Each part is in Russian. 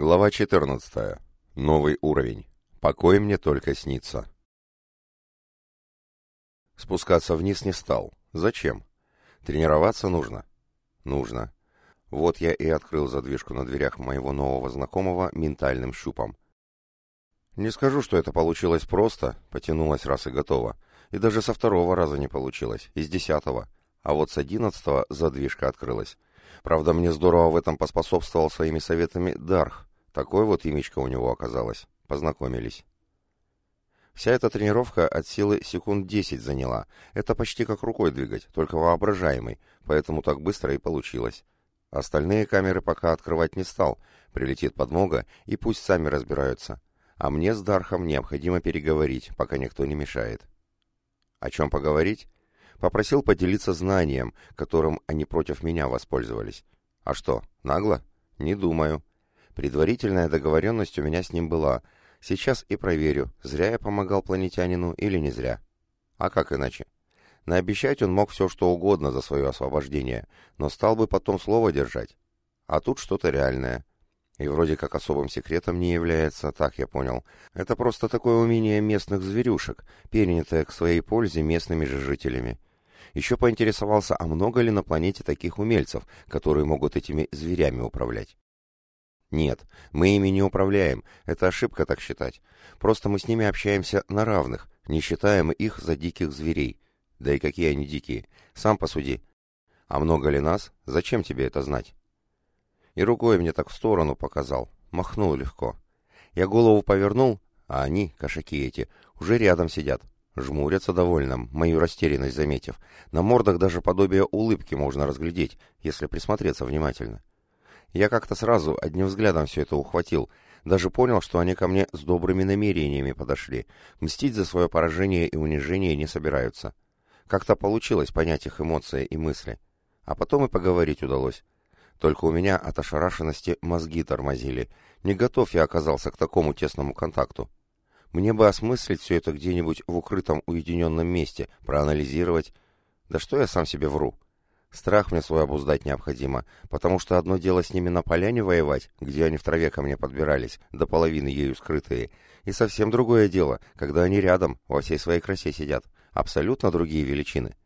Глава 14. Новый уровень. Покой мне только снится. Спускаться вниз не стал. Зачем? Тренироваться нужно? Нужно. Вот я и открыл задвижку на дверях моего нового знакомого ментальным щупом. Не скажу, что это получилось просто, потянулось раз и готово. И даже со второго раза не получилось, из десятого. А вот с одиннадцатого задвижка открылась. Правда, мне здорово в этом поспособствовал своими советами Дарх. Такой вот имечко у него оказалось. Познакомились. Вся эта тренировка от силы секунд 10 заняла. Это почти как рукой двигать, только воображаемый, поэтому так быстро и получилось. Остальные камеры пока открывать не стал. Прилетит подмога, и пусть сами разбираются. А мне с Дархом необходимо переговорить, пока никто не мешает. О чем поговорить? Попросил поделиться знанием, которым они против меня воспользовались. А что, нагло? Не думаю. Предварительная договоренность у меня с ним была. Сейчас и проверю, зря я помогал планетянину или не зря. А как иначе? Наобещать он мог все, что угодно за свое освобождение, но стал бы потом слово держать. А тут что-то реальное. И вроде как особым секретом не является, так я понял. Это просто такое умение местных зверюшек, перенятое к своей пользе местными же жителями. Еще поинтересовался, а много ли на планете таких умельцев, которые могут этими зверями управлять. Нет, мы ими не управляем, это ошибка так считать. Просто мы с ними общаемся на равных, не считаем их за диких зверей. Да и какие они дикие, сам посуди. А много ли нас? Зачем тебе это знать? И рукой мне так в сторону показал, махнул легко. Я голову повернул, а они, кошаки эти, уже рядом сидят, жмурятся довольно, мою растерянность заметив. На мордах даже подобие улыбки можно разглядеть, если присмотреться внимательно. Я как-то сразу одним взглядом все это ухватил, даже понял, что они ко мне с добрыми намерениями подошли, мстить за свое поражение и унижение не собираются. Как-то получилось понять их эмоции и мысли. А потом и поговорить удалось. Только у меня от ошарашенности мозги тормозили. Не готов я оказался к такому тесному контакту. Мне бы осмыслить все это где-нибудь в укрытом уединенном месте, проанализировать. Да что я сам себе вру? Страх мне свой обуздать необходимо, потому что одно дело с ними на поляне воевать, где они в траве ко мне подбирались, до половины ею скрытые, и совсем другое дело, когда они рядом, во всей своей красе сидят, абсолютно другие величины.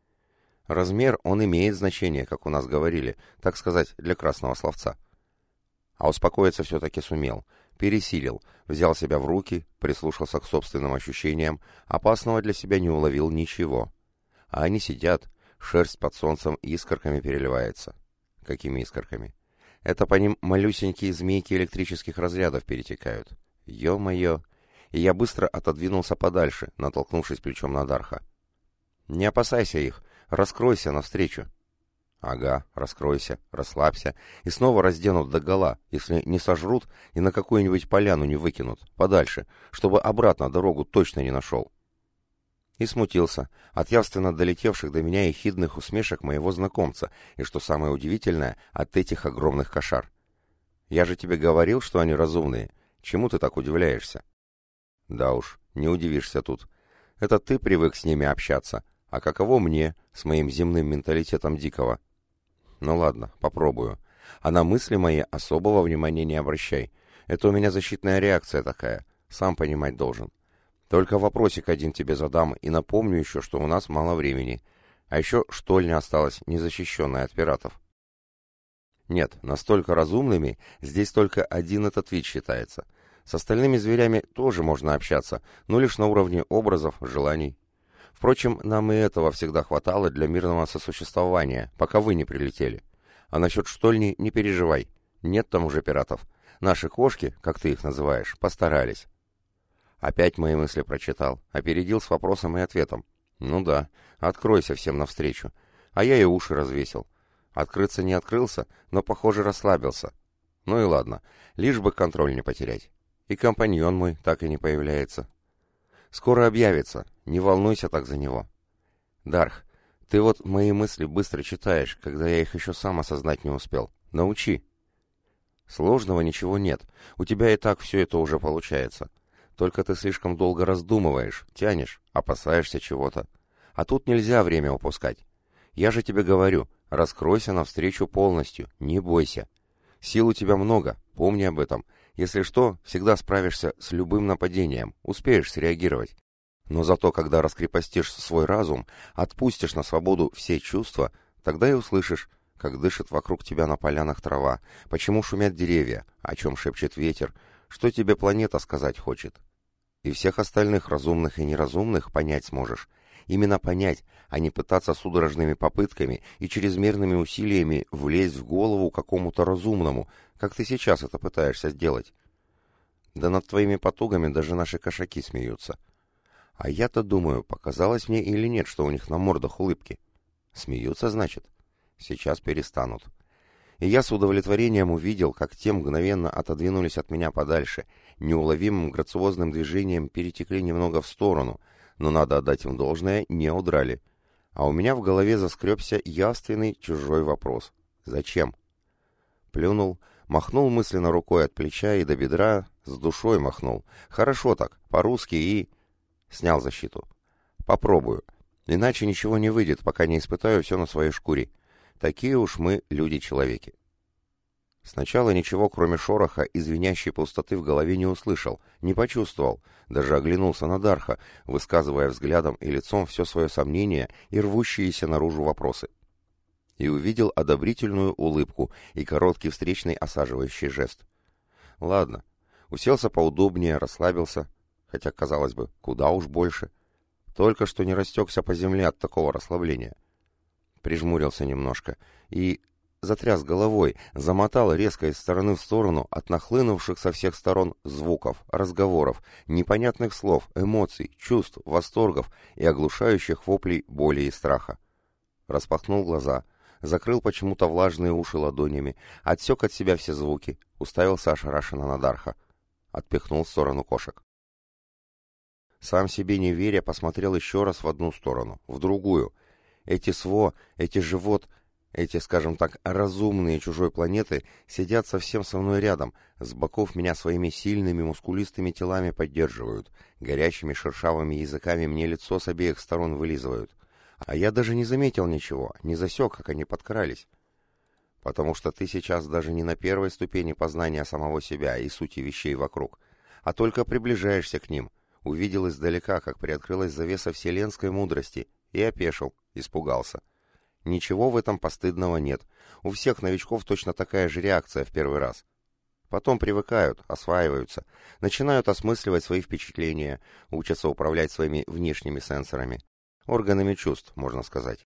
Размер, он имеет значение, как у нас говорили, так сказать, для красного словца. А успокоиться все-таки сумел, пересилил, взял себя в руки, прислушался к собственным ощущениям, опасного для себя не уловил ничего. А они сидят, Шерсть под солнцем искорками переливается. Какими искорками? Это по ним малюсенькие змейки электрических разрядов перетекают. Ё-моё! И я быстро отодвинулся подальше, натолкнувшись плечом на Дарха. Не опасайся их, раскройся навстречу. Ага, раскройся, расслабься, и снова разденут до гола, если не сожрут и на какую-нибудь поляну не выкинут, подальше, чтобы обратно дорогу точно не нашел и смутился от явственно долетевших до меня ехидных усмешек моего знакомца, и, что самое удивительное, от этих огромных кошар. «Я же тебе говорил, что они разумные. Чему ты так удивляешься?» «Да уж, не удивишься тут. Это ты привык с ними общаться, а каково мне, с моим земным менталитетом дикого?» «Ну ладно, попробую. А на мысли мои особого внимания не обращай. Это у меня защитная реакция такая, сам понимать должен». Только вопросик один тебе задам и напомню еще, что у нас мало времени. А еще штольня осталась незащищенная от пиратов. Нет, настолько разумными здесь только один этот вид считается. С остальными зверями тоже можно общаться, но лишь на уровне образов, желаний. Впрочем, нам и этого всегда хватало для мирного сосуществования, пока вы не прилетели. А насчет штольни не переживай, нет там уже пиратов. Наши кошки, как ты их называешь, постарались. Опять мои мысли прочитал, опередил с вопросом и ответом. Ну да, откройся всем навстречу. А я и уши развесил. Открыться не открылся, но, похоже, расслабился. Ну и ладно, лишь бы контроль не потерять. И компаньон мой так и не появляется. Скоро объявится, не волнуйся так за него. Дарх, ты вот мои мысли быстро читаешь, когда я их еще сам осознать не успел. Научи. Сложного ничего нет, у тебя и так все это уже получается. Только ты слишком долго раздумываешь, тянешь, опасаешься чего-то. А тут нельзя время упускать. Я же тебе говорю, раскройся навстречу полностью, не бойся. Сил у тебя много, помни об этом. Если что, всегда справишься с любым нападением, успеешь среагировать. Но зато, когда раскрепостишь свой разум, отпустишь на свободу все чувства, тогда и услышишь, как дышит вокруг тебя на полянах трава, почему шумят деревья, о чем шепчет ветер, что тебе планета сказать хочет. И всех остальных разумных и неразумных понять сможешь. Именно понять, а не пытаться судорожными попытками и чрезмерными усилиями влезть в голову какому-то разумному, как ты сейчас это пытаешься сделать. Да над твоими потугами даже наши кошаки смеются. А я-то думаю, показалось мне или нет, что у них на мордах улыбки. Смеются, значит? Сейчас перестанут. И я с удовлетворением увидел, как те мгновенно отодвинулись от меня подальше, неуловимым грациозным движением перетекли немного в сторону, но надо отдать им должное, не удрали. А у меня в голове заскребся явственный чужой вопрос. Зачем? Плюнул, махнул мысленно рукой от плеча и до бедра, с душой махнул. Хорошо так, по-русски и... Снял защиту. Попробую. Иначе ничего не выйдет, пока не испытаю все на своей шкуре. Такие уж мы люди-человеки. Сначала ничего, кроме шороха и звенящей пустоты в голове не услышал, не почувствовал, даже оглянулся на Дарха, высказывая взглядом и лицом все свое сомнение и рвущиеся наружу вопросы. И увидел одобрительную улыбку и короткий встречный осаживающий жест. Ладно, уселся поудобнее, расслабился, хотя, казалось бы, куда уж больше. Только что не растекся по земле от такого расслабления прижмурился немножко и затряс головой, замотал резко из стороны в сторону от нахлынувших со всех сторон звуков, разговоров, непонятных слов, эмоций, чувств, восторгов и оглушающих воплей боли и страха. Распахнул глаза, закрыл почему-то влажные уши ладонями, отсек от себя все звуки, уставился ошарашенно на Дарха. Отпихнул в сторону кошек. Сам себе не веря, посмотрел еще раз в одну сторону, в другую, эти СВО, эти живот, эти, скажем так, разумные чужой планеты сидят совсем со мной рядом, с боков меня своими сильными мускулистыми телами поддерживают, горячими шершавыми языками мне лицо с обеих сторон вылизывают. А я даже не заметил ничего, не засек, как они подкрались. Потому что ты сейчас даже не на первой ступени познания самого себя и сути вещей вокруг, а только приближаешься к ним, увидел издалека, как приоткрылась завеса вселенской мудрости, и опешил, испугался. Ничего в этом постыдного нет. У всех новичков точно такая же реакция в первый раз. Потом привыкают, осваиваются, начинают осмысливать свои впечатления, учатся управлять своими внешними сенсорами. Органами чувств, можно сказать.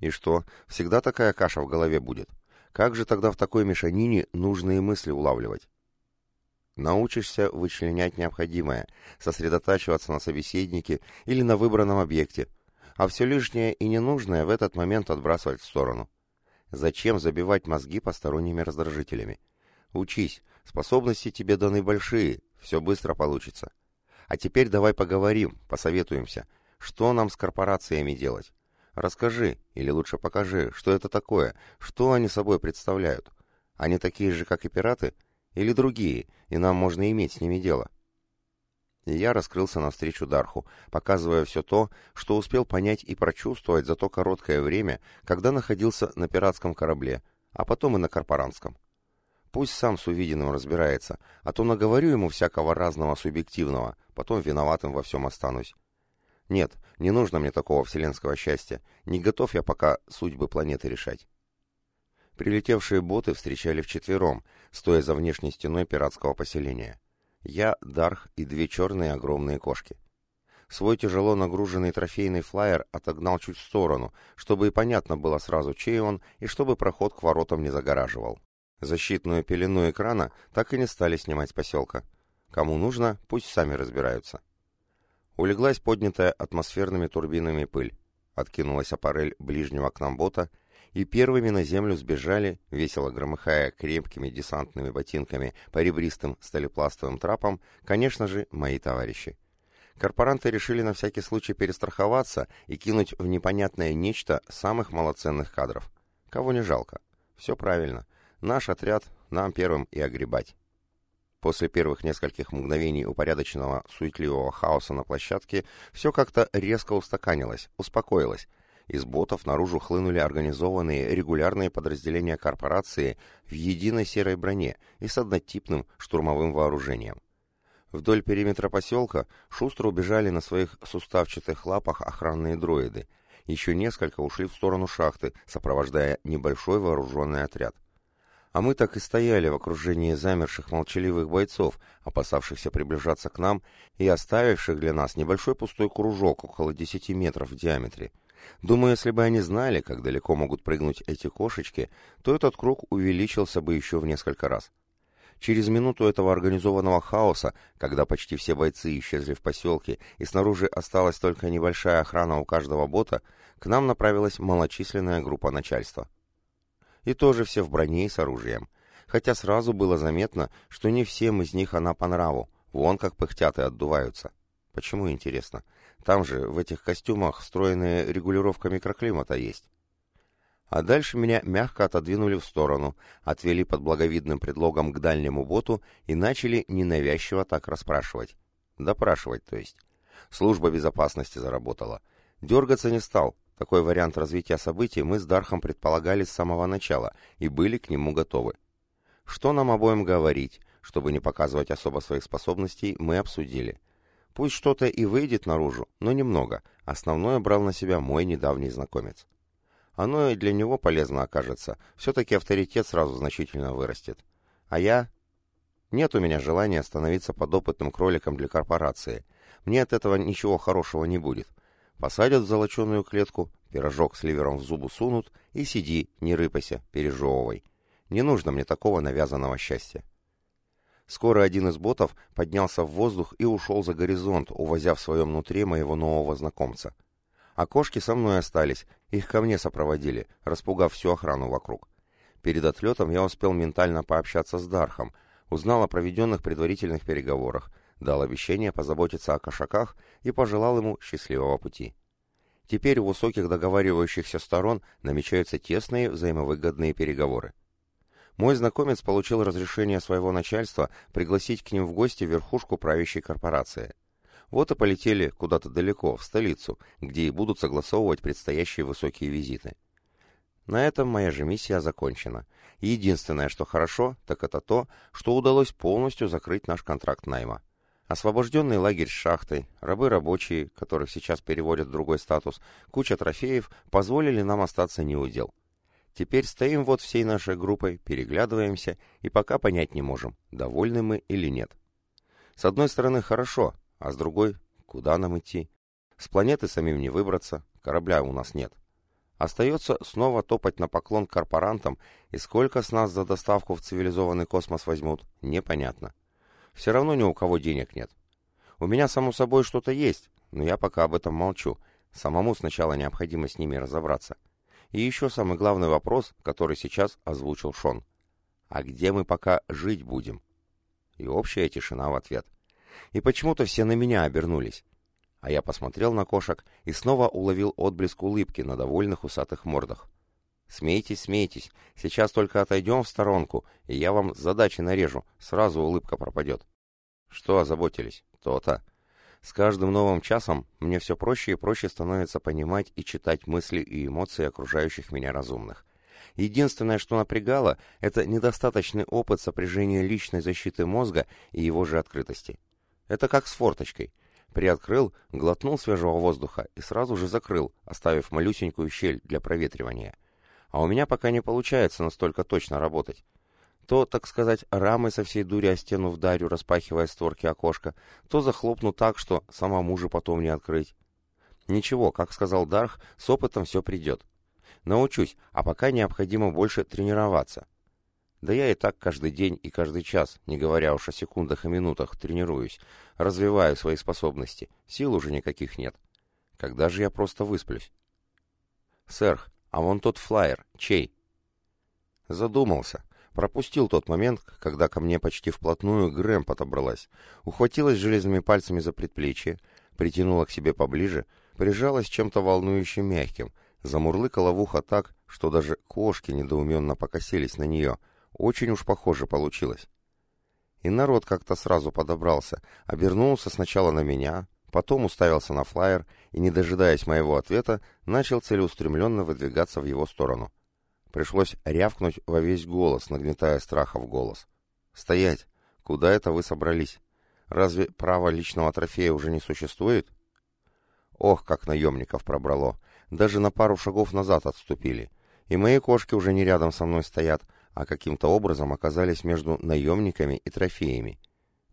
И что, всегда такая каша в голове будет? Как же тогда в такой мешанине нужные мысли улавливать? Научишься вычленять необходимое, сосредотачиваться на собеседнике или на выбранном объекте, а все лишнее и ненужное в этот момент отбрасывать в сторону. Зачем забивать мозги посторонними раздражителями? Учись, способности тебе даны большие, все быстро получится. А теперь давай поговорим, посоветуемся, что нам с корпорациями делать. Расскажи, или лучше покажи, что это такое, что они собой представляют. Они такие же, как и пираты – или другие, и нам можно иметь с ними дело. И я раскрылся навстречу Дарху, показывая все то, что успел понять и прочувствовать за то короткое время, когда находился на пиратском корабле, а потом и на корпоранском. Пусть сам с увиденным разбирается, а то наговорю ему всякого разного субъективного, потом виноватым во всем останусь. Нет, не нужно мне такого вселенского счастья, не готов я пока судьбы планеты решать. Прилетевшие боты встречали вчетвером, стоя за внешней стеной пиратского поселения. Я, Дарх и две черные огромные кошки. Свой тяжело нагруженный трофейный флайер отогнал чуть в сторону, чтобы и понятно было сразу, чей он, и чтобы проход к воротам не загораживал. Защитную пелену экрана так и не стали снимать с поселка. Кому нужно, пусть сами разбираются. Улеглась поднятая атмосферными турбинами пыль. Откинулась аппарель ближнего к нам бота — и первыми на землю сбежали, весело громыхая крепкими десантными ботинками по ребристым сталепластовым трапам, конечно же, мои товарищи. Корпоранты решили на всякий случай перестраховаться и кинуть в непонятное нечто самых малоценных кадров. Кого не жалко. Все правильно. Наш отряд нам первым и огребать. После первых нескольких мгновений упорядоченного суетливого хаоса на площадке все как-то резко устаканилось, успокоилось, Из ботов наружу хлынули организованные регулярные подразделения корпорации в единой серой броне и с однотипным штурмовым вооружением. Вдоль периметра поселка шустро убежали на своих суставчатых лапах охранные дроиды. Еще несколько ушли в сторону шахты, сопровождая небольшой вооруженный отряд. А мы так и стояли в окружении замерших молчаливых бойцов, опасавшихся приближаться к нам и оставивших для нас небольшой пустой кружок около десяти метров в диаметре. Думаю, если бы они знали, как далеко могут прыгнуть эти кошечки, то этот круг увеличился бы еще в несколько раз. Через минуту этого организованного хаоса, когда почти все бойцы исчезли в поселке и снаружи осталась только небольшая охрана у каждого бота, к нам направилась малочисленная группа начальства. И тоже все в броне и с оружием. Хотя сразу было заметно, что не всем из них она по нраву, вон как пыхтят и отдуваются. Почему, интересно? Там же, в этих костюмах, встроенная регулировка микроклимата есть. А дальше меня мягко отодвинули в сторону, отвели под благовидным предлогом к дальнему боту и начали ненавязчиво так расспрашивать. Допрашивать, то есть. Служба безопасности заработала. Дергаться не стал. Такой вариант развития событий мы с Дархом предполагали с самого начала и были к нему готовы. Что нам обоим говорить, чтобы не показывать особо своих способностей, мы обсудили. Пусть что-то и выйдет наружу, но немного. Основное брал на себя мой недавний знакомец. Оно и для него полезно окажется. Все-таки авторитет сразу значительно вырастет. А я... Нет у меня желания становиться подопытным кроликом для корпорации. Мне от этого ничего хорошего не будет. Посадят в золоченую клетку, пирожок с ливером в зубы сунут и сиди, не рыпайся, пережевывай. Не нужно мне такого навязанного счастья. Скоро один из ботов поднялся в воздух и ушел за горизонт, увозя в своем нутре моего нового знакомца — а кошки со мной остались, их ко мне сопроводили, распугав всю охрану вокруг. Перед отлетом я успел ментально пообщаться с Дархом, узнал о проведенных предварительных переговорах, дал обещание позаботиться о кошаках и пожелал ему счастливого пути. Теперь у высоких договаривающихся сторон намечаются тесные взаимовыгодные переговоры. Мой знакомец получил разрешение своего начальства пригласить к ним в гости верхушку правящей корпорации – вот и полетели куда-то далеко, в столицу, где и будут согласовывать предстоящие высокие визиты. На этом моя же миссия закончена. Единственное, что хорошо, так это то, что удалось полностью закрыть наш контракт найма. Освобожденный лагерь с шахтой, рабы-рабочие, которых сейчас переводят в другой статус, куча трофеев позволили нам остаться неудел. Теперь стоим вот всей нашей группой, переглядываемся и пока понять не можем, довольны мы или нет. С одной стороны, хорошо, а с другой, куда нам идти? С планеты самим не выбраться, корабля у нас нет. Остается снова топать на поклон корпорантам, и сколько с нас за доставку в цивилизованный космос возьмут, непонятно. Все равно ни у кого денег нет. У меня, само собой, что-то есть, но я пока об этом молчу. Самому сначала необходимо с ними разобраться. И еще самый главный вопрос, который сейчас озвучил Шон. А где мы пока жить будем? И общая тишина в ответ и почему-то все на меня обернулись. А я посмотрел на кошек и снова уловил отблеск улыбки на довольных усатых мордах. «Смейтесь, смейтесь, сейчас только отойдем в сторонку, и я вам задачи нарежу, сразу улыбка пропадет». «Что озаботились? То-то». С каждым новым часом мне все проще и проще становится понимать и читать мысли и эмоции окружающих меня разумных. Единственное, что напрягало, это недостаточный опыт сопряжения личной защиты мозга и его же открытости. Это как с форточкой. Приоткрыл, глотнул свежего воздуха и сразу же закрыл, оставив малюсенькую щель для проветривания. А у меня пока не получается настолько точно работать. То, так сказать, рамой со всей дури о стену вдарю, распахивая створки окошка, то захлопну так, что самому же потом не открыть. Ничего, как сказал Дарх, с опытом все придет. Научусь, а пока необходимо больше тренироваться. Да я и так каждый день и каждый час, не говоря уж о секундах и минутах, тренируюсь, развиваю свои способности, сил уже никаких нет. Когда же я просто высплюсь? Сэр, а вон тот флаер, чей? Задумался. Пропустил тот момент, когда ко мне почти вплотную Грэм подобралась, ухватилась железными пальцами за предплечье, притянула к себе поближе, прижалась чем-то волнующим мягким, замурлыкала в ухо так, что даже кошки недоуменно покосились на нее — очень уж похоже получилось. И народ как-то сразу подобрался, обернулся сначала на меня, Потом уставился на флайер и, не дожидаясь моего ответа, начал целеустремленно выдвигаться в его сторону. Пришлось рявкнуть во весь голос, нагнетая страха в голос. «Стоять! Куда это вы собрались? Разве права личного трофея уже не существует?» Ох, как наемников пробрало! Даже на пару шагов назад отступили. И мои кошки уже не рядом со мной стоят, а каким-то образом оказались между наемниками и трофеями.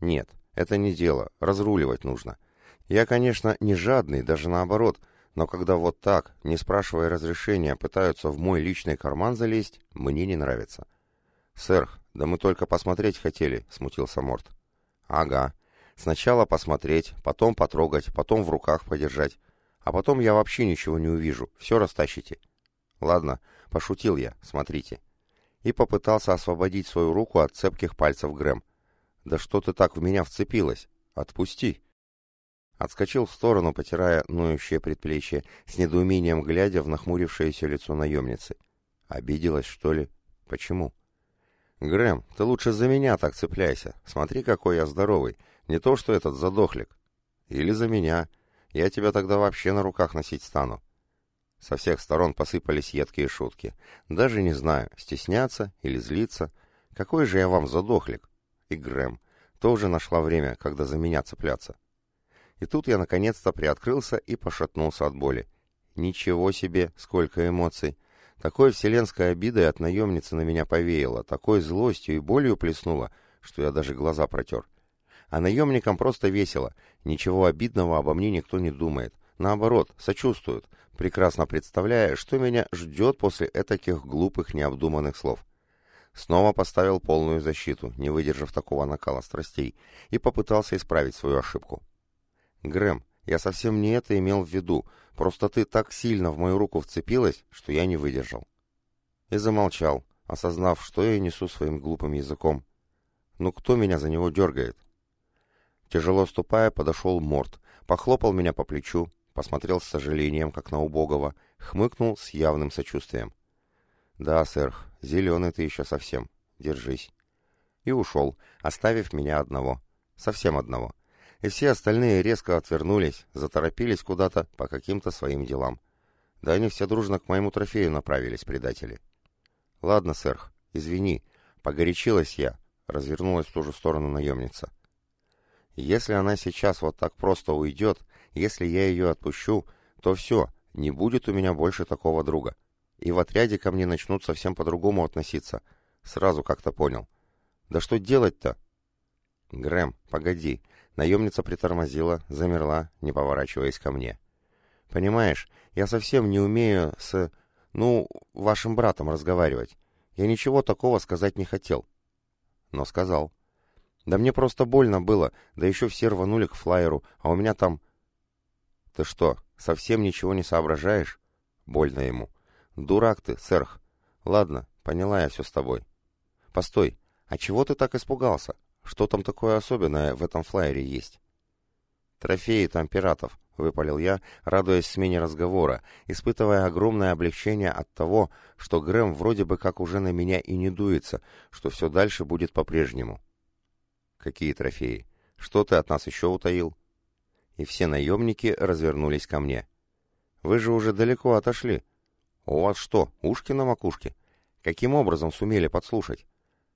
Нет, это не дело, разруливать нужно. Я, конечно, не жадный, даже наоборот, но когда вот так, не спрашивая разрешения, пытаются в мой личный карман залезть, мне не нравится. «Сэр, да мы только посмотреть хотели», — смутился Морт. «Ага. Сначала посмотреть, потом потрогать, потом в руках подержать. А потом я вообще ничего не увижу, все растащите». «Ладно, пошутил я, смотрите». И попытался освободить свою руку от цепких пальцев Грэм. «Да что ты так в меня вцепилась? Отпусти!» Отскочил в сторону, потирая ноющее предплечье, с недоумением глядя в нахмурившееся лицо наемницы. Обиделась, что ли? Почему? «Грэм, ты лучше за меня так цепляйся. Смотри, какой я здоровый. Не то, что этот задохлик. Или за меня. Я тебя тогда вообще на руках носить стану». Со всех сторон посыпались едкие шутки. Даже не знаю, стесняться или злиться. Какой же я вам задохлик? И Грэм тоже нашла время, когда за меня цепляться. И тут я наконец-то приоткрылся и пошатнулся от боли. Ничего себе, сколько эмоций! Такой вселенской обидой от наемницы на меня повеяло, такой злостью и болью плеснуло, что я даже глаза протер. А наемникам просто весело, ничего обидного обо мне никто не думает. Наоборот, сочувствуют, прекрасно представляя, что меня ждет после этаких глупых необдуманных слов. Снова поставил полную защиту, не выдержав такого накала страстей, и попытался исправить свою ошибку. «Грэм, я совсем не это имел в виду, просто ты так сильно в мою руку вцепилась, что я не выдержал». И замолчал, осознав, что я несу своим глупым языком. «Ну кто меня за него дергает?» Тяжело ступая, подошел Морт, похлопал меня по плечу, посмотрел с сожалением, как на убогого, хмыкнул с явным сочувствием. «Да, сэр, зеленый ты еще совсем. Держись». И ушел, оставив меня одного. Совсем одного и все остальные резко отвернулись, заторопились куда-то по каким-то своим делам. Да они все дружно к моему трофею направились, предатели. «Ладно, сэр, извини, погорячилась я», — развернулась в ту же сторону наемница. «Если она сейчас вот так просто уйдет, если я ее отпущу, то все, не будет у меня больше такого друга. И в отряде ко мне начнут совсем по-другому относиться. Сразу как-то понял. Да что делать-то?» «Грэм, погоди, Наемница притормозила, замерла, не поворачиваясь ко мне. «Понимаешь, я совсем не умею с... ну, вашим братом разговаривать. Я ничего такого сказать не хотел». Но сказал. «Да мне просто больно было, да еще все рванули к флайеру, а у меня там...» «Ты что, совсем ничего не соображаешь?» Больно ему. «Дурак ты, сэрх. Ладно, поняла я все с тобой. Постой, а чего ты так испугался? Что там такое особенное в этом флайере есть? Трофеи там пиратов, выпалил я, радуясь смене разговора, испытывая огромное облегчение от того, что Грэм вроде бы как уже на меня и не дуется, что все дальше будет по-прежнему. Какие трофеи? Что ты от нас еще утаил? И все наемники развернулись ко мне. Вы же уже далеко отошли. У вас что, ушки на макушке? Каким образом сумели подслушать?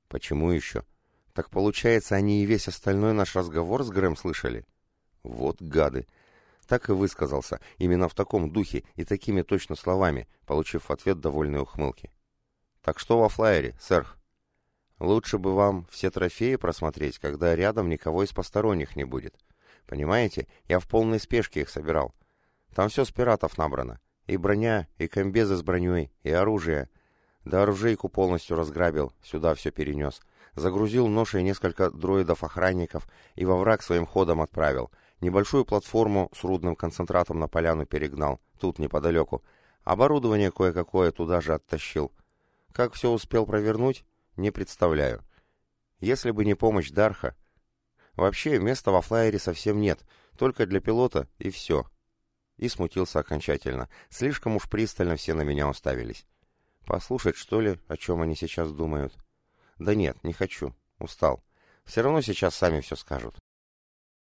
Почему еще? Так получается, они и весь остальной наш разговор с Грэм слышали? Вот гады. Так и высказался, именно в таком духе и такими точно словами, получив ответ довольные ухмылки. Так что во флайере, сэр? Лучше бы вам все трофеи просмотреть, когда рядом никого из посторонних не будет. Понимаете, я в полной спешке их собирал. Там все с пиратов набрано. И броня, и комбезы с броней, и оружие. Да оружейку полностью разграбил, сюда все перенес загрузил ношей несколько дроидов-охранников и во враг своим ходом отправил. Небольшую платформу с рудным концентратом на поляну перегнал, тут неподалеку. Оборудование кое-какое туда же оттащил. Как все успел провернуть, не представляю. Если бы не помощь Дарха... Вообще, места во флайере совсем нет, только для пилота и все. И смутился окончательно. Слишком уж пристально все на меня уставились. Послушать, что ли, о чем они сейчас думают?» Да нет, не хочу. Устал. Все равно сейчас сами все скажут.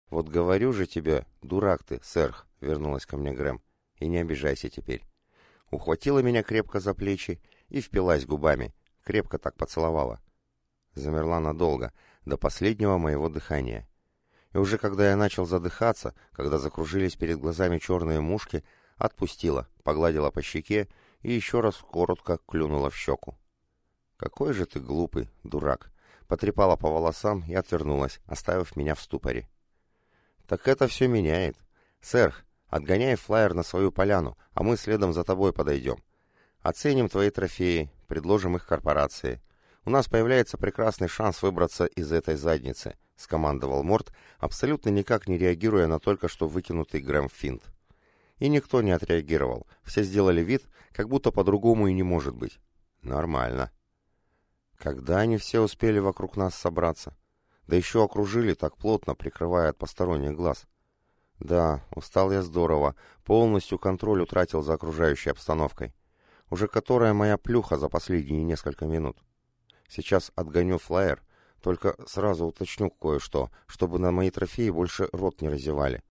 «Вот говорю же тебе, дурак ты, сэр», — вернулась ко мне Грэм. «И не обижайся теперь». Ухватила меня крепко за плечи и впилась губами, крепко так поцеловала. Замерла надолго, до последнего моего дыхания. И уже когда я начал задыхаться, когда закружились перед глазами черные мушки, отпустила, погладила по щеке и еще раз коротко клюнула в щеку. «Какой же ты глупый, дурак!» Потрепала по волосам и отвернулась, оставив меня в ступоре. «Так это все меняет. Сэр, отгоняй флайер на свою поляну, а мы следом за тобой подойдем. Оценим твои трофеи, предложим их корпорации. У нас появляется прекрасный шанс выбраться из этой задницы», — скомандовал Морт, абсолютно никак не реагируя на только что выкинутый Грэм Финт. И никто не отреагировал. Все сделали вид, как будто по-другому и не может быть. Нормально. Когда они все успели вокруг нас собраться? Да еще окружили так плотно, прикрывая от посторонних глаз. Да, устал я здорово, полностью контроль утратил за окружающей обстановкой. Уже которая моя плюха за последние несколько минут. Сейчас отгоню флайер, только сразу уточню кое-что, чтобы на мои трофеи больше рот не разевали.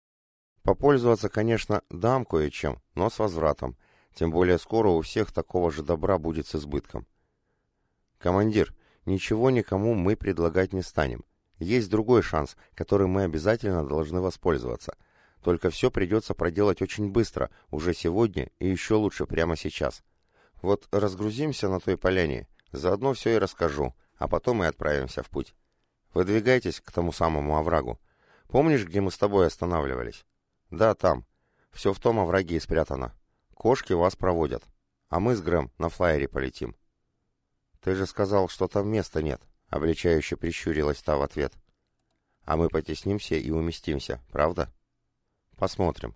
Попользоваться, конечно, дам кое-чем, но с возвратом. Тем более скоро у всех такого же добра будет с избытком. Командир, ничего никому мы предлагать не станем. Есть другой шанс, который мы обязательно должны воспользоваться. Только все придется проделать очень быстро, уже сегодня и еще лучше прямо сейчас. Вот разгрузимся на той поляне, заодно все и расскажу, а потом и отправимся в путь. Выдвигайтесь к тому самому оврагу. Помнишь, где мы с тобой останавливались? Да, там. Все в том овраге и спрятано. Кошки вас проводят. А мы с Грэм на флайере полетим. Ты же сказал, что там места нет. — обличающе прищурилась та в ответ. «А мы потеснимся и уместимся, правда?» «Посмотрим».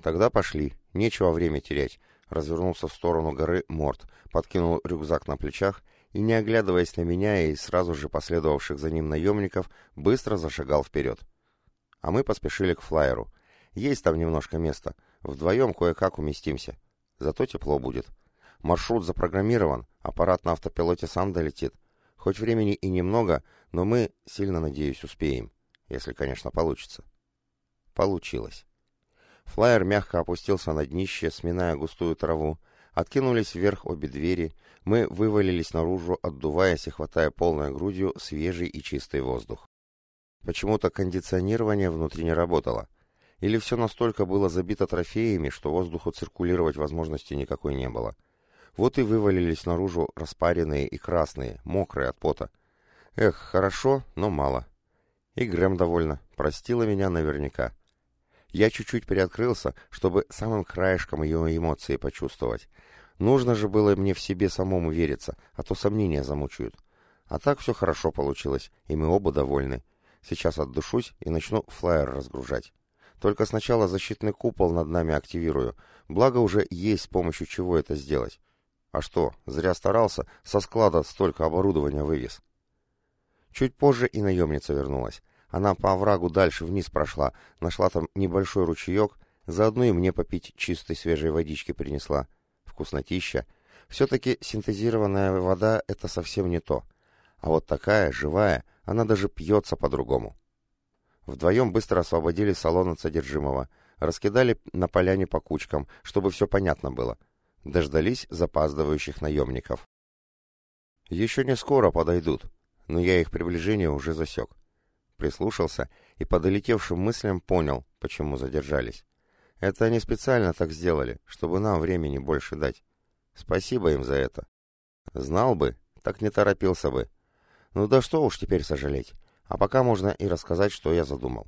«Тогда пошли. Нечего время терять». Развернулся в сторону горы Морт, подкинул рюкзак на плечах и, не оглядываясь на меня и сразу же последовавших за ним наемников, быстро зашагал вперед. А мы поспешили к флайеру. Есть там немножко места. Вдвоем кое-как уместимся. Зато тепло будет. Маршрут запрограммирован, аппарат на автопилоте сам долетит. Хоть времени и немного, но мы, сильно надеюсь, успеем. Если, конечно, получится. Получилось. Флайер мягко опустился на днище, сминая густую траву. Откинулись вверх обе двери. Мы вывалились наружу, отдуваясь и хватая полной грудью свежий и чистый воздух. Почему-то кондиционирование внутри не работало. Или все настолько было забито трофеями, что воздуху циркулировать возможности никакой не было. Вот и вывалились наружу распаренные и красные, мокрые от пота. Эх, хорошо, но мало. И Грэм довольна, простила меня наверняка. Я чуть-чуть приоткрылся, чтобы самым краешком ее эмоции почувствовать. Нужно же было мне в себе самому вериться, а то сомнения замучают. А так все хорошо получилось, и мы оба довольны. Сейчас отдышусь и начну флайер разгружать. Только сначала защитный купол над нами активирую, благо уже есть с помощью чего это сделать. А что, зря старался, со склада столько оборудования вывез. Чуть позже и наемница вернулась. Она по оврагу дальше вниз прошла, нашла там небольшой ручеек, заодно и мне попить чистой свежей водички принесла. Вкуснотища. Все-таки синтезированная вода — это совсем не то. А вот такая, живая, она даже пьется по-другому. Вдвоем быстро освободили салон от содержимого, раскидали на поляне по кучкам, чтобы все понятно было — дождались запаздывающих наемников. Еще не скоро подойдут, но я их приближение уже засек. Прислушался и по долетевшим мыслям понял, почему задержались. Это они специально так сделали, чтобы нам времени больше дать. Спасибо им за это. Знал бы, так не торопился бы. Ну да что уж теперь сожалеть. А пока можно и рассказать, что я задумал.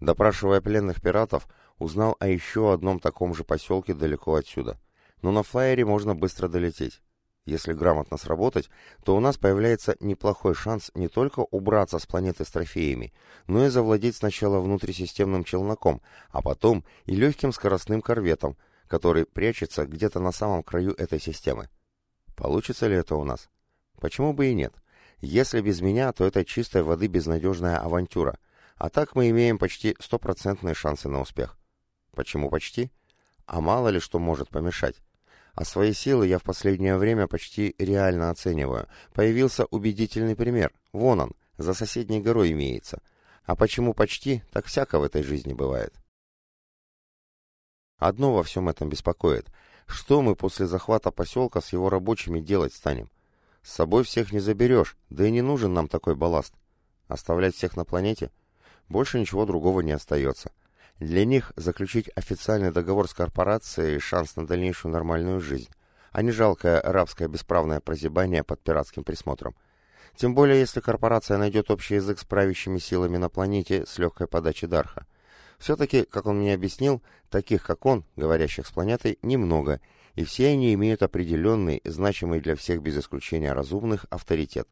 Допрашивая пленных пиратов, узнал о еще одном таком же поселке далеко отсюда — но на флайере можно быстро долететь. Если грамотно сработать, то у нас появляется неплохой шанс не только убраться с планеты с трофеями, но и завладеть сначала внутрисистемным челноком, а потом и легким скоростным корветом, который прячется где-то на самом краю этой системы. Получится ли это у нас? Почему бы и нет? Если без меня, то это чистой воды безнадежная авантюра, а так мы имеем почти стопроцентные шансы на успех. Почему почти? А мало ли что может помешать. А свои силы я в последнее время почти реально оцениваю. Появился убедительный пример. Вон он, за соседней горой имеется. А почему почти, так всяко в этой жизни бывает. Одно во всем этом беспокоит. Что мы после захвата поселка с его рабочими делать станем? С собой всех не заберешь, да и не нужен нам такой балласт. Оставлять всех на планете? Больше ничего другого не остается. Для них заключить официальный договор с корпорацией – шанс на дальнейшую нормальную жизнь, а не жалкое рабское бесправное прозябание под пиратским присмотром. Тем более, если корпорация найдет общий язык с правящими силами на планете с легкой подачи Дарха. Все-таки, как он мне объяснил, таких, как он, говорящих с планетой, немного, и все они имеют определенный, значимый для всех без исключения разумных, авторитет.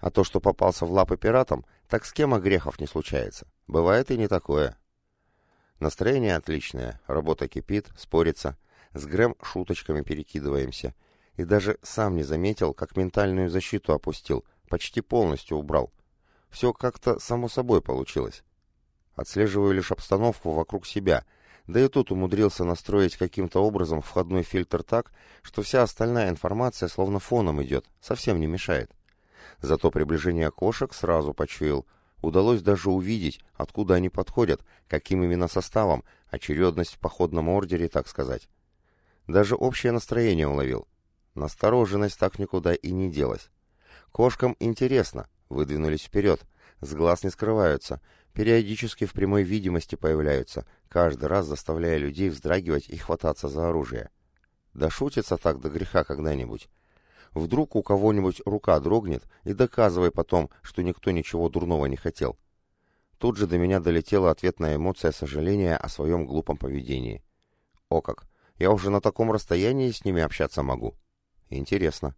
А то, что попался в лапы пиратам, так с кем огрехов не случается. Бывает и не такое. Настроение отличное, работа кипит, спорится. С Грэм шуточками перекидываемся. И даже сам не заметил, как ментальную защиту опустил, почти полностью убрал. Все как-то само собой получилось. Отслеживаю лишь обстановку вокруг себя, да и тут умудрился настроить каким-то образом входной фильтр так, что вся остальная информация словно фоном идет, совсем не мешает. Зато приближение кошек сразу почуял. Удалось даже увидеть, откуда они подходят, каким именно составом, очередность в походном ордере, так сказать. Даже общее настроение уловил. Настороженность так никуда и не делась. Кошкам интересно, выдвинулись вперед, с глаз не скрываются, периодически в прямой видимости появляются, каждый раз заставляя людей вздрагивать и хвататься за оружие. Да шутится так до греха когда-нибудь. Вдруг у кого-нибудь рука дрогнет, и доказывай потом, что никто ничего дурного не хотел. Тут же до меня долетела ответная эмоция сожаления о своем глупом поведении. О как! Я уже на таком расстоянии с ними общаться могу. Интересно.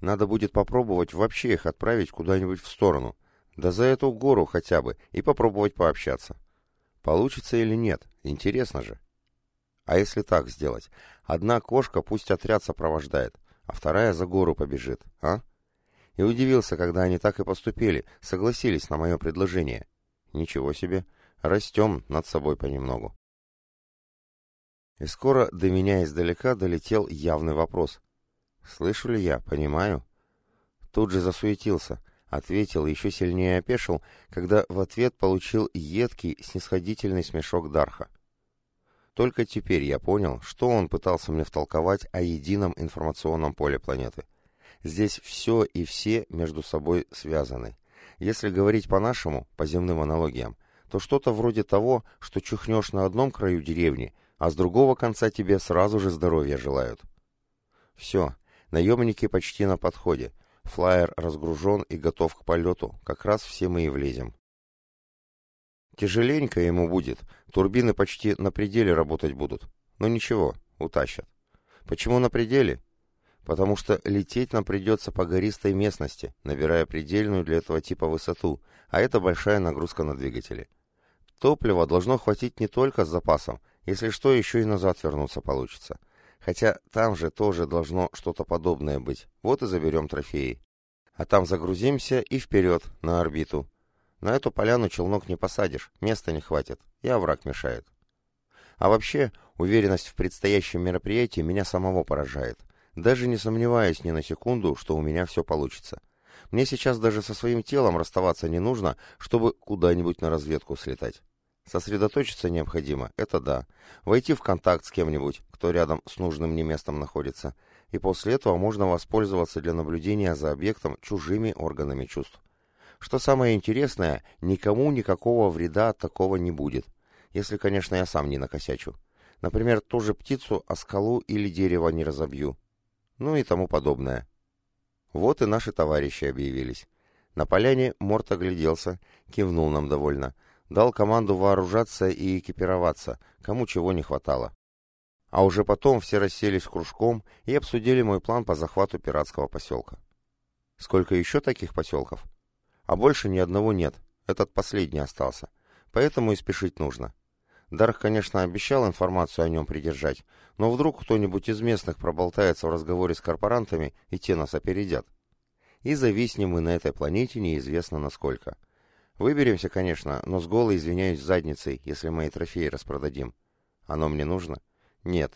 Надо будет попробовать вообще их отправить куда-нибудь в сторону. Да за эту гору хотя бы, и попробовать пообщаться. Получится или нет, интересно же. А если так сделать? Одна кошка пусть отряд сопровождает, а вторая за гору побежит, а? И удивился, когда они так и поступили, согласились на мое предложение. Ничего себе, растем над собой понемногу. И скоро до меня издалека долетел явный вопрос. Слышу ли я, понимаю? Тут же засуетился, ответил, еще сильнее опешил, когда в ответ получил едкий, снисходительный смешок Дарха. Только теперь я понял, что он пытался мне втолковать о едином информационном поле планеты. Здесь все и все между собой связаны. Если говорить по-нашему, по земным аналогиям, то что-то вроде того, что чухнешь на одном краю деревни, а с другого конца тебе сразу же здоровья желают. Все, наемники почти на подходе. Флайер разгружен и готов к полету, как раз все мы и влезем. Тяжеленько ему будет, турбины почти на пределе работать будут. Но ничего, утащат. Почему на пределе? Потому что лететь нам придется по гористой местности, набирая предельную для этого типа высоту, а это большая нагрузка на двигатели. Топлива должно хватить не только с запасом, если что, еще и назад вернуться получится. Хотя там же тоже должно что-то подобное быть. Вот и заберем трофеи. А там загрузимся и вперед, на орбиту. На эту поляну челнок не посадишь, места не хватит, и овраг мешает. А вообще, уверенность в предстоящем мероприятии меня самого поражает. Даже не сомневаюсь ни на секунду, что у меня все получится. Мне сейчас даже со своим телом расставаться не нужно, чтобы куда-нибудь на разведку слетать. Сосредоточиться необходимо, это да. Войти в контакт с кем-нибудь, кто рядом с нужным мне местом находится. И после этого можно воспользоваться для наблюдения за объектом чужими органами чувств. Что самое интересное, никому никакого вреда от такого не будет. Если, конечно, я сам не накосячу. Например, ту же птицу, а скалу или дерево не разобью. Ну и тому подобное. Вот и наши товарищи объявились. На поляне Морт огляделся, кивнул нам довольно. Дал команду вооружаться и экипироваться, кому чего не хватало. А уже потом все расселись кружком и обсудили мой план по захвату пиратского поселка. Сколько еще таких поселков? А больше ни одного нет, этот последний остался. Поэтому и спешить нужно. Дарх, конечно, обещал информацию о нем придержать, но вдруг кто-нибудь из местных проболтается в разговоре с корпорантами, и те нас опередят. И зависнем мы на этой планете неизвестно насколько. Выберемся, конечно, но с голой, извиняюсь, задницей, если мои трофеи распродадим. Оно мне нужно? Нет.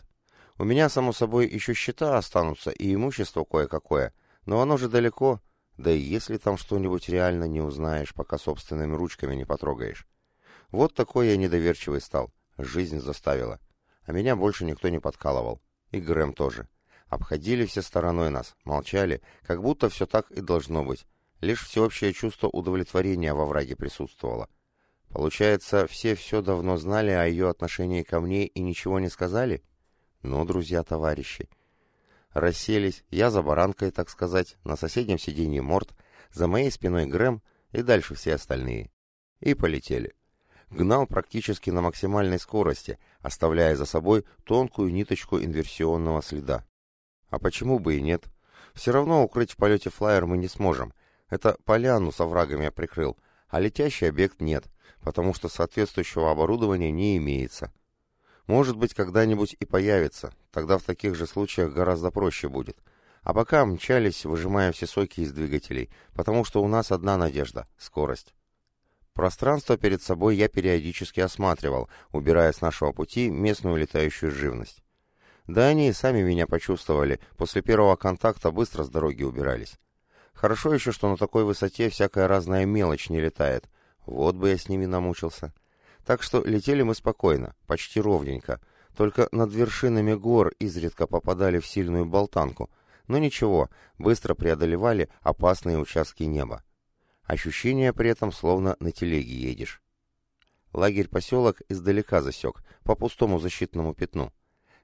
У меня, само собой, еще счета останутся и имущество кое-какое, но оно же далеко, Да и если там что-нибудь реально не узнаешь, пока собственными ручками не потрогаешь. Вот такой я недоверчивый стал. Жизнь заставила. А меня больше никто не подкалывал. И Грэм тоже. Обходили все стороной нас, молчали, как будто все так и должно быть. Лишь всеобщее чувство удовлетворения во враге присутствовало. Получается, все все давно знали о ее отношении ко мне и ничего не сказали? Ну, друзья-товарищи. Расселись, я за баранкой, так сказать, на соседнем сиденье Морт, за моей спиной Грэм и дальше все остальные. И полетели. Гнал практически на максимальной скорости, оставляя за собой тонкую ниточку инверсионного следа. А почему бы и нет? Все равно укрыть в полете флайер мы не сможем. Это поляну с оврагами я прикрыл, а летящий объект нет, потому что соответствующего оборудования не имеется. Может быть, когда-нибудь и появится, тогда в таких же случаях гораздо проще будет. А пока мчались, выжимая все соки из двигателей, потому что у нас одна надежда — скорость. Пространство перед собой я периодически осматривал, убирая с нашего пути местную летающую живность. Да они и сами меня почувствовали, после первого контакта быстро с дороги убирались. Хорошо еще, что на такой высоте всякая разная мелочь не летает. Вот бы я с ними намучился. Так что летели мы спокойно, почти ровненько. Только над вершинами гор изредка попадали в сильную болтанку. Но ничего, быстро преодолевали опасные участки неба. Ощущение при этом словно на телеге едешь. Лагерь-поселок издалека засек, по пустому защитному пятну.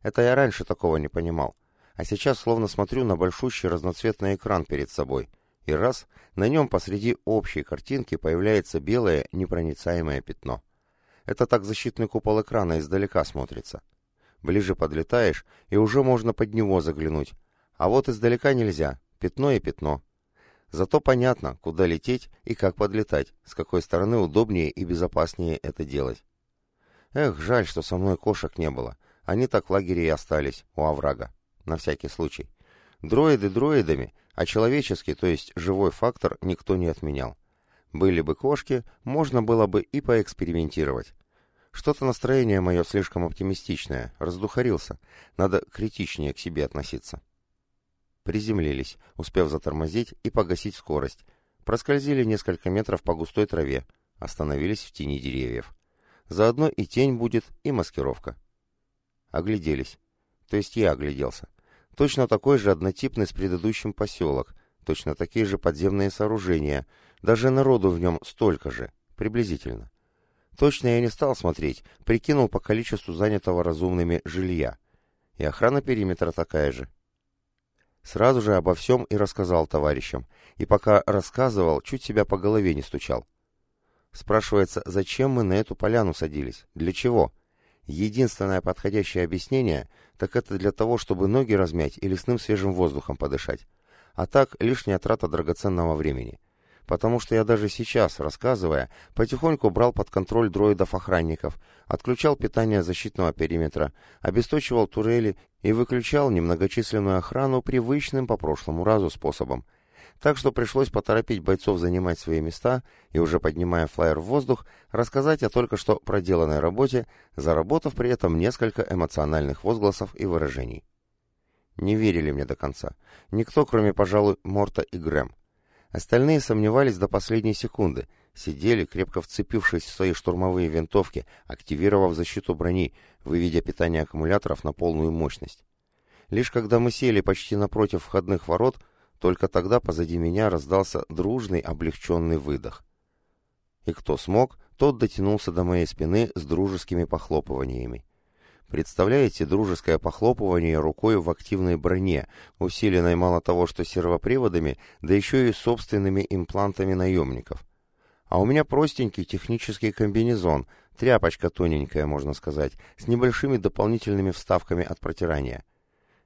Это я раньше такого не понимал. А сейчас словно смотрю на большущий разноцветный экран перед собой. И раз, на нем посреди общей картинки появляется белое непроницаемое пятно. Это так защитный купол экрана издалека смотрится. Ближе подлетаешь, и уже можно под него заглянуть. А вот издалека нельзя. Пятно и пятно. Зато понятно, куда лететь и как подлетать, с какой стороны удобнее и безопаснее это делать. Эх, жаль, что со мной кошек не было. Они так в лагере и остались, у оврага. На всякий случай. Дроиды дроидами, а человеческий, то есть живой фактор, никто не отменял. Были бы кошки, можно было бы и поэкспериментировать. Что-то настроение мое слишком оптимистичное, раздухарился. Надо критичнее к себе относиться. Приземлились, успев затормозить и погасить скорость. Проскользили несколько метров по густой траве, остановились в тени деревьев. Заодно и тень будет, и маскировка. Огляделись. То есть я огляделся. Точно такой же однотипный с предыдущим поселок, точно такие же подземные сооружения, даже народу в нем столько же, приблизительно. Точно я не стал смотреть, прикинул по количеству занятого разумными жилья. И охрана периметра такая же. Сразу же обо всем и рассказал товарищам, и пока рассказывал, чуть себя по голове не стучал. Спрашивается, зачем мы на эту поляну садились? Для чего? Единственное подходящее объяснение, так это для того, чтобы ноги размять и лесным свежим воздухом подышать. А так, лишняя трата драгоценного времени. Потому что я даже сейчас, рассказывая, потихоньку брал под контроль дроидов-охранников, отключал питание защитного периметра, обесточивал турели и выключал немногочисленную охрану привычным по прошлому разу способом – так что пришлось поторопить бойцов занимать свои места и, уже поднимая флайер в воздух, рассказать о только что проделанной работе, заработав при этом несколько эмоциональных возгласов и выражений. Не верили мне до конца. Никто, кроме, пожалуй, Морта и Грэм. Остальные сомневались до последней секунды, сидели, крепко вцепившись в свои штурмовые винтовки, активировав защиту брони, выведя питание аккумуляторов на полную мощность. Лишь когда мы сели почти напротив входных ворот, только тогда позади меня раздался дружный облегченный выдох. И кто смог, тот дотянулся до моей спины с дружескими похлопываниями. Представляете дружеское похлопывание рукой в активной броне, усиленной мало того, что сервоприводами, да еще и собственными имплантами наемников. А у меня простенький технический комбинезон, тряпочка тоненькая, можно сказать, с небольшими дополнительными вставками от протирания.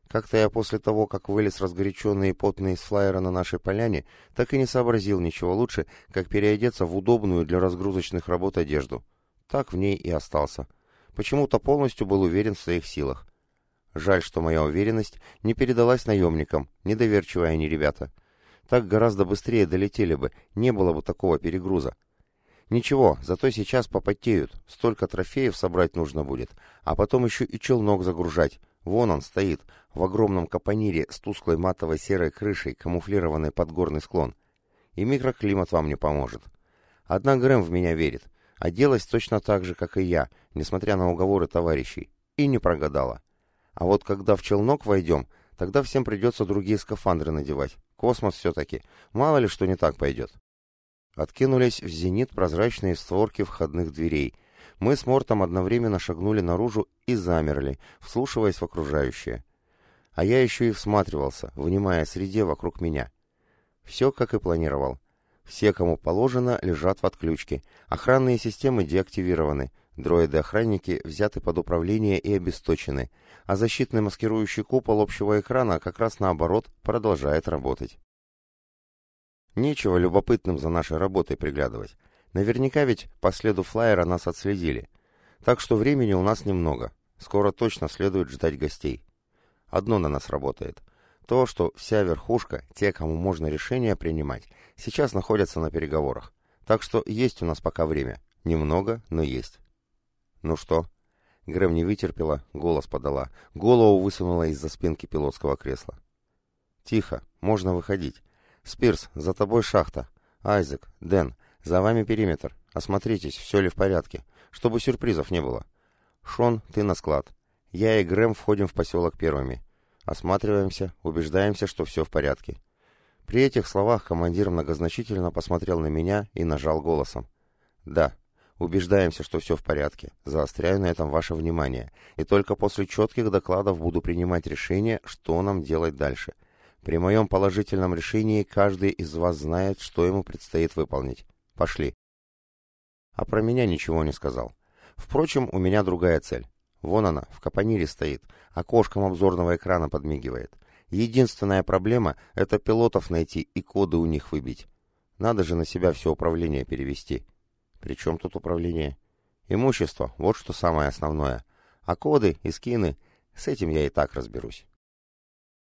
Как-то я после того, как вылез разгоряченный и потный из флайера на нашей поляне, так и не сообразил ничего лучше, как переодеться в удобную для разгрузочных работ одежду. Так в ней и остался. Почему-то полностью был уверен в своих силах. Жаль, что моя уверенность не передалась наемникам, недоверчивые они ребята. Так гораздо быстрее долетели бы, не было бы такого перегруза. Ничего, зато сейчас попотеют, столько трофеев собрать нужно будет, а потом еще и челнок загружать, Вон он стоит, в огромном капонире с тусклой матовой серой крышей, камуфлированной под горный склон. и микроклимат вам не поможет. Одна Грэм в меня верит, оделась точно так же, как и я, несмотря на уговоры товарищей, и не прогадала. А вот когда в челнок войдем, тогда всем придется другие скафандры надевать. Космос все-таки. Мало ли что не так пойдет. Откинулись в зенит прозрачные створки входных дверей. Мы с Мортом одновременно шагнули наружу и замерли, вслушиваясь в окружающее. А я еще и всматривался, внимая среде вокруг меня. Все, как и планировал. Все, кому положено, лежат в отключке. Охранные системы деактивированы. Дроиды-охранники взяты под управление и обесточены. А защитный маскирующий купол общего экрана как раз наоборот продолжает работать. Нечего любопытным за нашей работой приглядывать. Наверняка ведь по следу флайера нас отследили. Так что времени у нас немного. Скоро точно следует ждать гостей. Одно на нас работает. То, что вся верхушка, те, кому можно решения принимать, сейчас находятся на переговорах. Так что есть у нас пока время. Немного, но есть. Ну что? Грэм не вытерпела, голос подала. Голову высунула из-за спинки пилотского кресла. Тихо, можно выходить. «Спирс, за тобой шахта. Айзек, Дэн, за вами периметр. Осмотритесь, все ли в порядке, чтобы сюрпризов не было. Шон, ты на склад. Я и Грэм входим в поселок первыми. Осматриваемся, убеждаемся, что все в порядке». При этих словах командир многозначительно посмотрел на меня и нажал голосом. «Да, убеждаемся, что все в порядке. Заостряю на этом ваше внимание. И только после четких докладов буду принимать решение, что нам делать дальше. При моем положительном решении каждый из вас знает, что ему предстоит выполнить. Пошли. А про меня ничего не сказал. Впрочем, у меня другая цель. Вон она, в капонире стоит, окошком обзорного экрана подмигивает. Единственная проблема — это пилотов найти и коды у них выбить. Надо же на себя все управление перевести. Причем тут управление? Имущество — вот что самое основное. А коды и скины — с этим я и так разберусь.